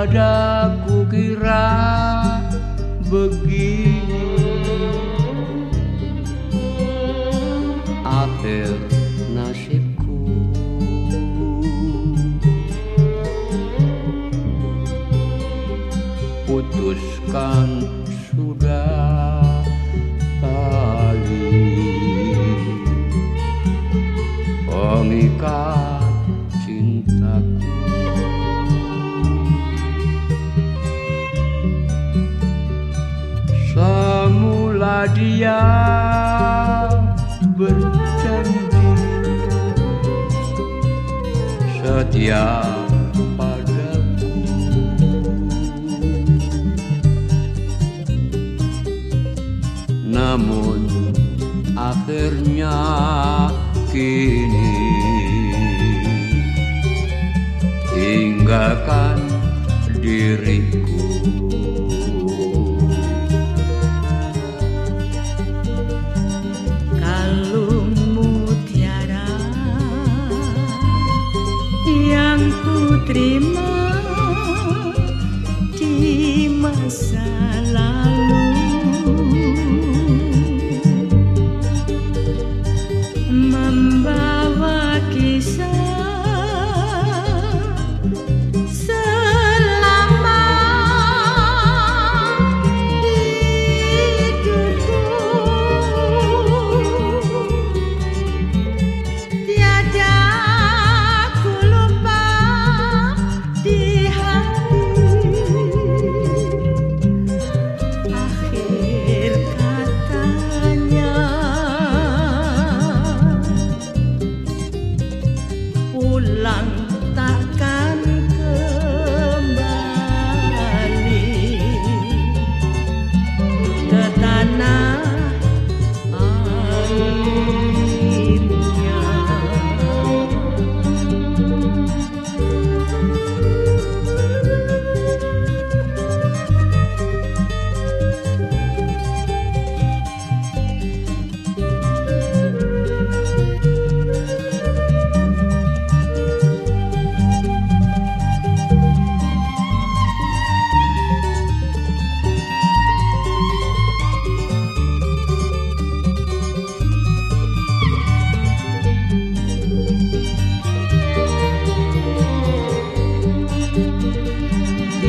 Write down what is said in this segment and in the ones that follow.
Tiada kukira begini. Akhir nasibku. Putuskan sudah dia berjanji. Setia padaku. Namun akhirnya kini Tinggalkan diriku inside.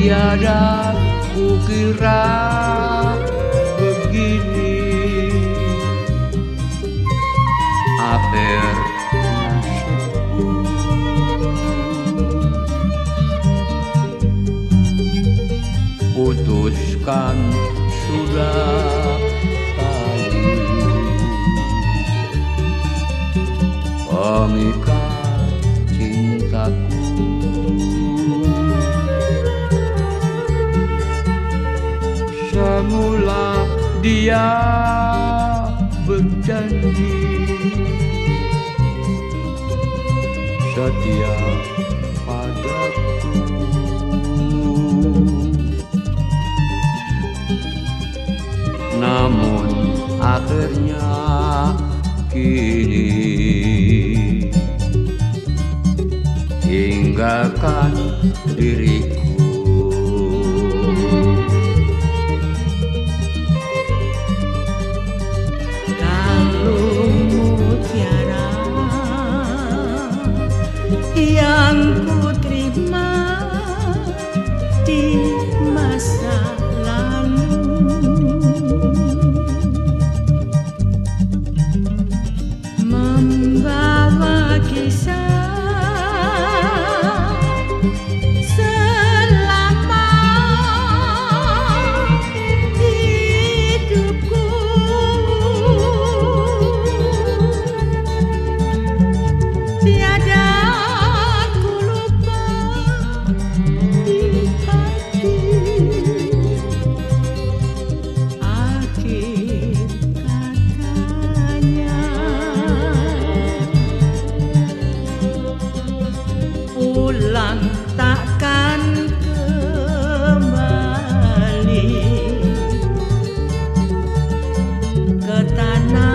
Tiada kukira begini. Nasibku Putuskan sudah tadi. Pengikat dia berjanji. Setia padaku. Namun akhirnya kini Tinggalkan diriku ke tanah